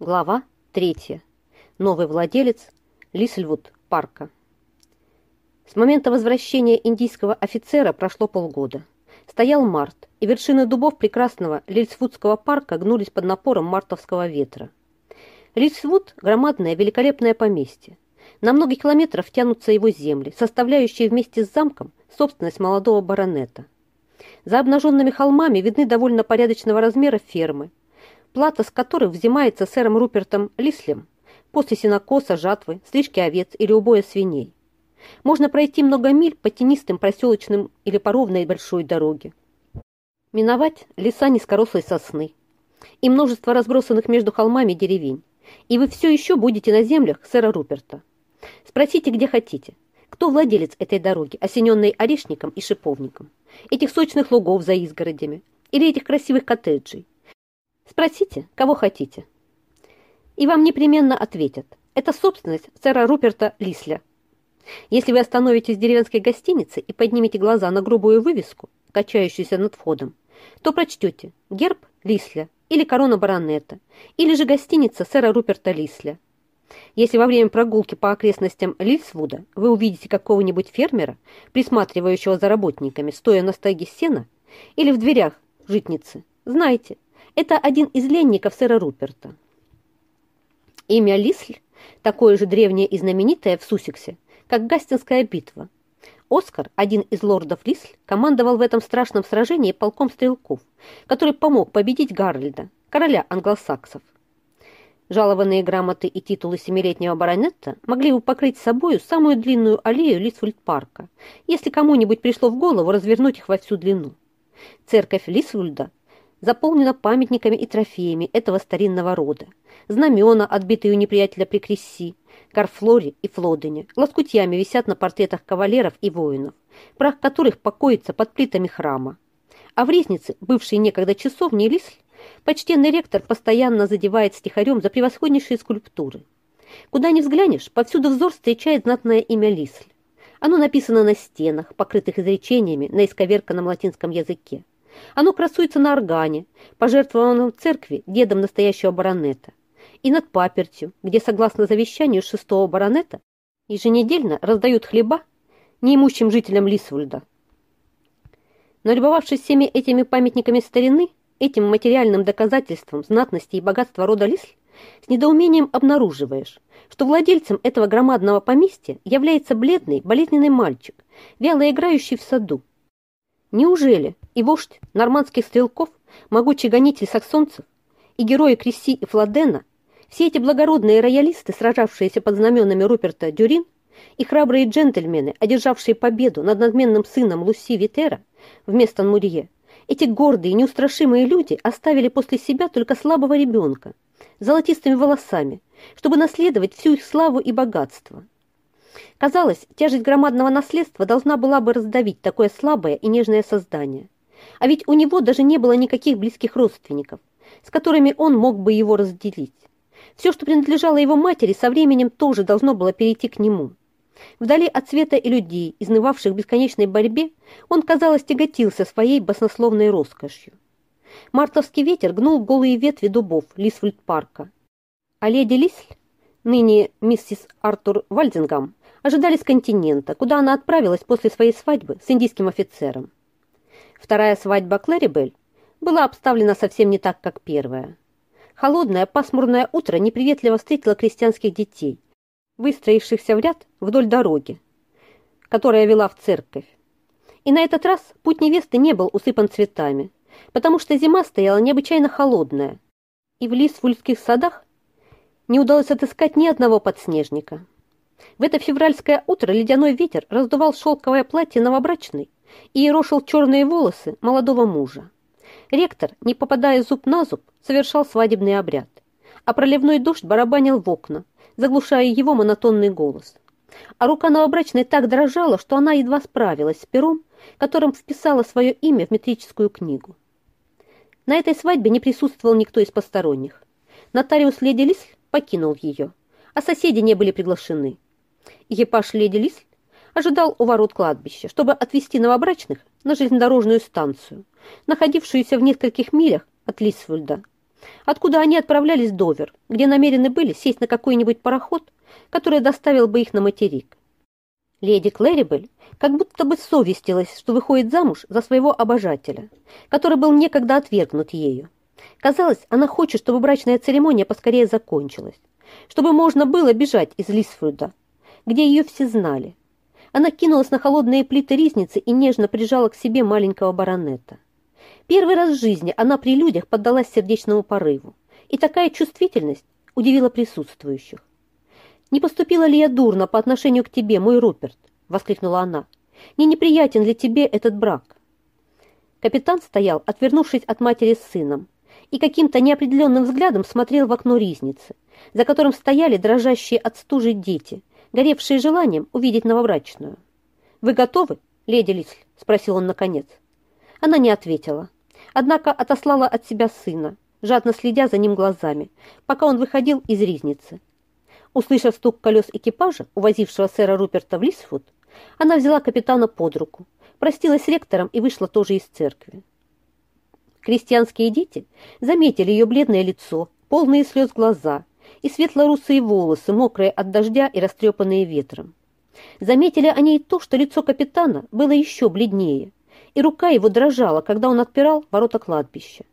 Глава 3. Новый владелец Лисельвуд парка. С момента возвращения индийского офицера прошло полгода. Стоял март, и вершины дубов прекрасного Лильсвудского парка гнулись под напором мартовского ветра. Лильсвуд – громадное великолепное поместье. На много километров тянутся его земли, составляющие вместе с замком собственность молодого баронета. За обнаженными холмами видны довольно порядочного размера фермы, плата с которых взимается сэром Рупертом Лислем после сенокоса, жатвы, стрижки овец или убоя свиней. Можно пройти много миль по тенистым проселочным или по ровной большой дороге. Миновать леса низкорослой сосны и множество разбросанных между холмами деревень, и вы все еще будете на землях сэра Руперта. Спросите, где хотите. Кто владелец этой дороги, осененной орешником и шиповником, этих сочных лугов за изгородями или этих красивых коттеджей, Спросите, кого хотите. И вам непременно ответят. Это собственность сэра Руперта Лисля. Если вы остановитесь в деревенской гостинице и поднимете глаза на грубую вывеску, качающуюся над входом, то прочтете герб Лисля или корона баронета, или же гостиница сэра Руперта Лисля. Если во время прогулки по окрестностям Лильсвуда вы увидите какого-нибудь фермера, присматривающего за работниками, стоя на стаге сена, или в дверях житницы, знайте – это один из ленников сэра Руперта. Имя Лисль такое же древнее и знаменитое в Сусексе, как Гастинская битва. Оскар, один из лордов Лисль, командовал в этом страшном сражении полком стрелков, который помог победить Гарольда, короля англосаксов. Жалованные грамоты и титулы семилетнего баронета могли бы покрыть собою самую длинную аллею Лисвульд-парка, если кому-нибудь пришло в голову развернуть их во всю длину. Церковь Лисвульда заполнена памятниками и трофеями этого старинного рода. Знамена, отбитые у неприятеля при Кресси, Карфлоре и Флодене, лоскутьями висят на портретах кавалеров и воинов, прах которых покоится под плитами храма. А в Ризнице, бывшей некогда часовней Лисль, почтенный ректор постоянно задевает стихарем за превосходнейшие скульптуры. Куда ни взглянешь, повсюду взор встречает знатное имя Лисль. Оно написано на стенах, покрытых изречениями на исковерканном латинском языке. Оно красуется на органе, пожертвованном церкви дедом настоящего баронета, и над папертью, где, согласно завещанию шестого баронета, еженедельно раздают хлеба неимущим жителям Лисвульда. Но любовавшись всеми этими памятниками старины, этим материальным доказательством знатности и богатства рода Лисль, с недоумением обнаруживаешь, что владельцем этого громадного поместья является бледный, болезненный мальчик, вяло играющий в саду, Неужели и вождь нормандских стрелков, могучий гонитель саксонцев, и герои Кресси и Фладена, все эти благородные роялисты, сражавшиеся под знаменами Руперта Дюрин, и храбрые джентльмены, одержавшие победу над надменным сыном Луси Витера вместо Мурье, эти гордые неустрашимые люди оставили после себя только слабого ребенка, с золотистыми волосами, чтобы наследовать всю их славу и богатство. Казалось, тяжесть громадного наследства должна была бы раздавить такое слабое и нежное создание. А ведь у него даже не было никаких близких родственников, с которыми он мог бы его разделить. Все, что принадлежало его матери, со временем тоже должно было перейти к нему. Вдали от света и людей, изнывавших в бесконечной борьбе, он, казалось, тяготился своей баснословной роскошью. Мартовский ветер гнул голые ветви дубов Лисвульд-парка. А леди Лисль, ныне миссис Артур Вальдингам, ожидали с континента, куда она отправилась после своей свадьбы с индийским офицером. Вторая свадьба Клэрибель была обставлена совсем не так, как первая. Холодное пасмурное утро неприветливо встретило крестьянских детей, выстроившихся в ряд вдоль дороги, которая вела в церковь. И на этот раз путь невесты не был усыпан цветами, потому что зима стояла необычайно холодная, и в Лисвульских садах не удалось отыскать ни одного подснежника. В это февральское утро ледяной ветер раздувал шелковое платье новобрачной и ерошил черные волосы молодого мужа. Ректор, не попадая зуб на зуб, совершал свадебный обряд, а проливной дождь барабанил в окна, заглушая его монотонный голос. А рука новобрачной так дрожала, что она едва справилась с пером, которым вписала свое имя в метрическую книгу. На этой свадьбе не присутствовал никто из посторонних. Нотариус леди Лисль покинул ее, а соседи не были приглашены. Екипаж леди Лисль ожидал у ворот кладбища, чтобы отвезти новобрачных на железнодорожную станцию, находившуюся в нескольких милях от Лисвульда, откуда они отправлялись в Довер, где намерены были сесть на какой-нибудь пароход, который доставил бы их на материк. Леди Клэрибель как будто бы совестилась, что выходит замуж за своего обожателя, который был некогда отвергнут ею. Казалось, она хочет, чтобы брачная церемония поскорее закончилась, чтобы можно было бежать из Лисфруда, где ее все знали. Она кинулась на холодные плиты ризницы и нежно прижала к себе маленького баронета. Первый раз в жизни она при людях поддалась сердечному порыву, и такая чувствительность удивила присутствующих. «Не поступила ли я дурно по отношению к тебе, мой Руперт?» — воскликнула она. «Не неприятен ли тебе этот брак?» Капитан стоял, отвернувшись от матери с сыном, и каким-то неопределенным взглядом смотрел в окно ризницы, за которым стояли дрожащие от стужи дети, горевшие желанием увидеть новобрачную. «Вы готовы, леди Лисль?» — спросил он наконец. Она не ответила, однако отослала от себя сына, жадно следя за ним глазами, пока он выходил из ризницы. Услышав стук колес экипажа, увозившего сэра Руперта в Лисфуд, она взяла капитана под руку, простилась с ректором и вышла тоже из церкви. Крестьянские дети заметили ее бледное лицо, полные слез глаза и светло-русые волосы, мокрые от дождя и растрепанные ветром. Заметили они и то, что лицо капитана было еще бледнее, и рука его дрожала, когда он отпирал ворота кладбища.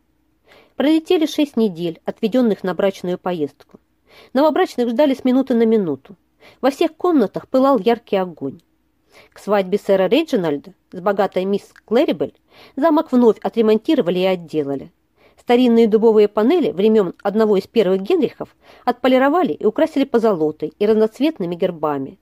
Пролетели шесть недель, отведенных на брачную поездку. Новобрачных ждали с минуты на минуту. Во всех комнатах пылал яркий огонь. К свадьбе сэра Реджинальда с богатой мисс Клэрибель замок вновь отремонтировали и отделали. Старинные дубовые панели времен одного из первых Генрихов отполировали и украсили позолотой и разноцветными гербами.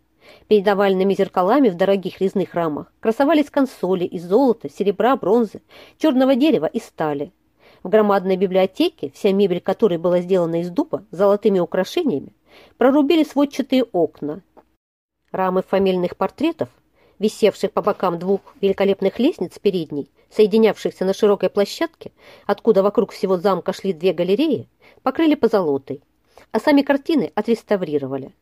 Перед овальными зеркалами в дорогих резных рамах красовались консоли из золота, серебра, бронзы, черного дерева и стали – в громадной библиотеке, вся мебель которой была сделана из дуба с золотыми украшениями, прорубили сводчатые окна. Рамы фамильных портретов, висевших по бокам двух великолепных лестниц передней, соединявшихся на широкой площадке, откуда вокруг всего замка шли две галереи, покрыли позолотой, а сами картины отреставрировали.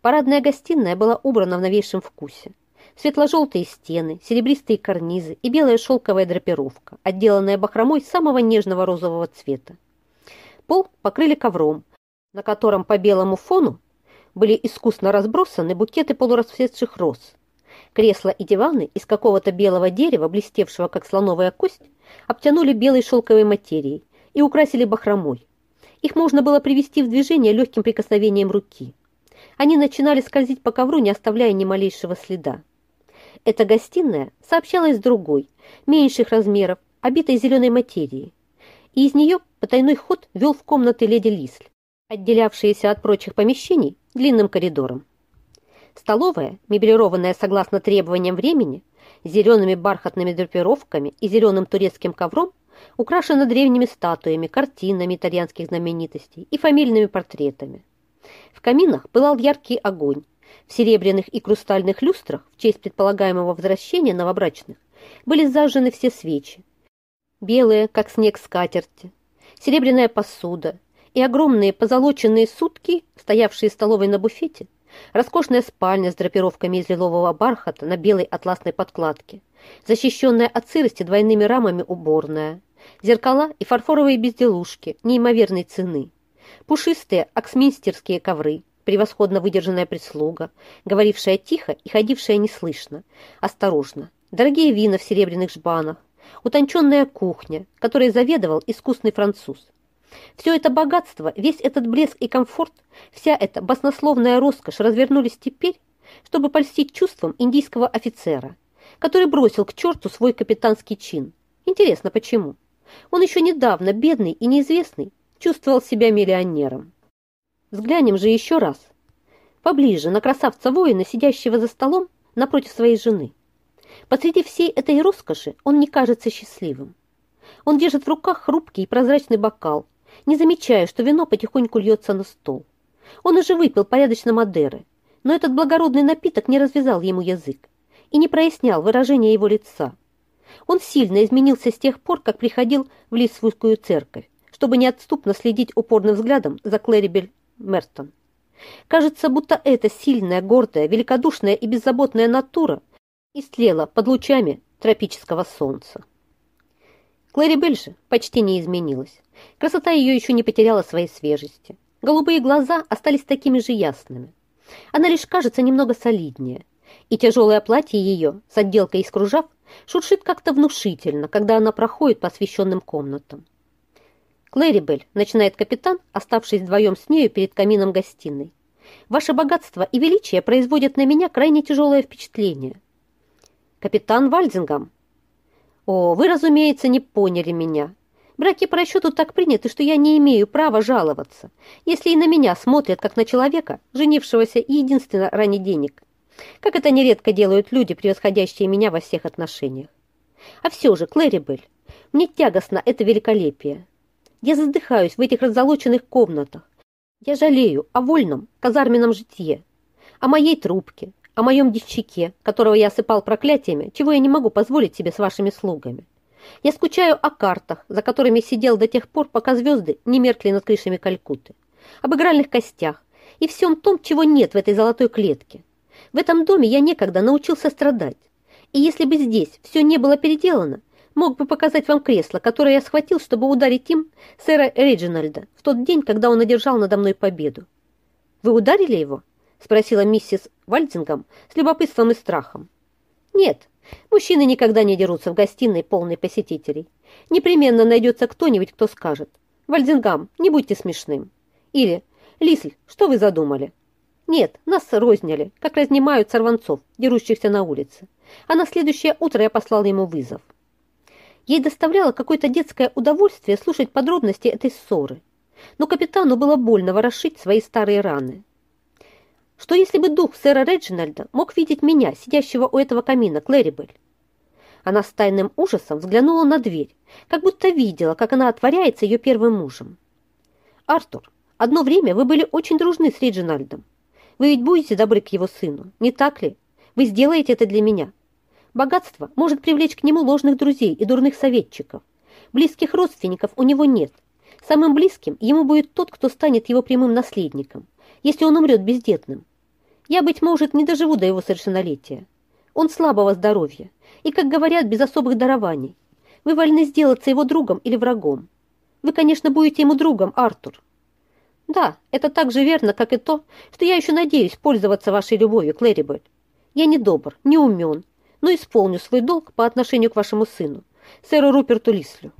Парадная гостиная была убрана в новейшем вкусе. Светло-желтые стены, серебристые карнизы и белая шелковая драпировка, отделанная бахромой самого нежного розового цвета. Пол покрыли ковром, на котором по белому фону были искусно разбросаны букеты полурасцветших роз. Кресла и диваны из какого-то белого дерева, блестевшего как слоновая кость, обтянули белой шелковой материей и украсили бахромой. Их можно было привести в движение легким прикосновением руки. Они начинали скользить по ковру, не оставляя ни малейшего следа. Эта гостиная сообщалась с другой, меньших размеров, обитой зеленой материей, и из нее потайной ход вел в комнаты леди Лисль, отделявшиеся от прочих помещений длинным коридором. Столовая, меблированная согласно требованиям времени, зелеными бархатными драпировками и зеленым турецким ковром, украшена древними статуями, картинами итальянских знаменитостей и фамильными портретами. В каминах пылал яркий огонь, в серебряных и хрустальных люстрах в честь предполагаемого возвращения новобрачных были зажжены все свечи. Белые, как снег скатерти, серебряная посуда и огромные позолоченные сутки, стоявшие столовой на буфете, роскошная спальня с драпировками из лилового бархата на белой атласной подкладке, защищенная от сырости двойными рамами уборная, зеркала и фарфоровые безделушки неимоверной цены, пушистые аксминстерские ковры, превосходно выдержанная прислуга, говорившая тихо и ходившая неслышно, осторожно, дорогие вина в серебряных жбанах, утонченная кухня, которой заведовал искусный француз. Все это богатство, весь этот блеск и комфорт, вся эта баснословная роскошь развернулись теперь, чтобы польстить чувствам индийского офицера, который бросил к черту свой капитанский чин. Интересно, почему? Он еще недавно, бедный и неизвестный, чувствовал себя миллионером. Взглянем же еще раз. Поближе на красавца-воина, сидящего за столом напротив своей жены. Посреди всей этой роскоши он не кажется счастливым. Он держит в руках хрупкий и прозрачный бокал, не замечая, что вино потихоньку льется на стол. Он уже выпил порядочно Мадеры, но этот благородный напиток не развязал ему язык и не прояснял выражение его лица. Он сильно изменился с тех пор, как приходил в Лисвудскую церковь, чтобы неотступно следить упорным взглядом за Клэрибель Мертон. Кажется, будто эта сильная, гордая, великодушная и беззаботная натура истлела под лучами тропического солнца. Клэри Белль же почти не изменилась. Красота ее еще не потеряла своей свежести. Голубые глаза остались такими же ясными. Она лишь кажется немного солиднее. И тяжелое платье ее с отделкой из кружав шуршит как-то внушительно, когда она проходит по освещенным комнатам. «Клэрибель», — начинает капитан, оставшись вдвоем с нею перед камином гостиной. «Ваше богатство и величие производят на меня крайне тяжелое впечатление». «Капитан Вальдингам». «О, вы, разумеется, не поняли меня. Браки по расчету так приняты, что я не имею права жаловаться, если и на меня смотрят, как на человека, женившегося и единственно ради денег. Как это нередко делают люди, превосходящие меня во всех отношениях. А все же, Клэрибель, мне тягостно это великолепие. Я задыхаюсь в этих раззолоченных комнатах. Я жалею о вольном казарменном житье, о моей трубке, о моем девчаке, которого я осыпал проклятиями, чего я не могу позволить себе с вашими слугами. Я скучаю о картах, за которыми сидел до тех пор, пока звезды не меркли над крышами Калькутты, об игральных костях и всем том, чего нет в этой золотой клетке. В этом доме я некогда научился страдать, и если бы здесь все не было переделано, мог бы показать вам кресло, которое я схватил, чтобы ударить им сэра Реджинальда в тот день, когда он одержал надо мной победу. «Вы ударили его?» — спросила миссис Вальдингом с любопытством и страхом. «Нет, мужчины никогда не дерутся в гостиной, полной посетителей. Непременно найдется кто-нибудь, кто скажет. Вальдингам, не будьте смешным». Или «Лисль, что вы задумали?» «Нет, нас розняли, как разнимают сорванцов, дерущихся на улице. А на следующее утро я послал ему вызов». Ей доставляло какое-то детское удовольствие слушать подробности этой ссоры. Но капитану было больно ворошить свои старые раны. Что если бы дух сэра Реджинальда мог видеть меня, сидящего у этого камина, Клэрибель? Она с тайным ужасом взглянула на дверь, как будто видела, как она отворяется ее первым мужем. «Артур, одно время вы были очень дружны с Реджинальдом. Вы ведь будете добры к его сыну, не так ли? Вы сделаете это для меня. Богатство может привлечь к нему ложных друзей и дурных советчиков. Близких родственников у него нет. Самым близким ему будет тот, кто станет его прямым наследником, если он умрет бездетным. Я, быть может, не доживу до его совершеннолетия. Он слабого здоровья и, как говорят, без особых дарований. Вы вольны сделаться его другом или врагом. Вы, конечно, будете ему другом, Артур. Да, это так же верно, как и то, что я еще надеюсь пользоваться вашей любовью, Клэрибель. Я не добр, не умен, но исполню свой долг по отношению к вашему сыну, сэру Руперту Лислю.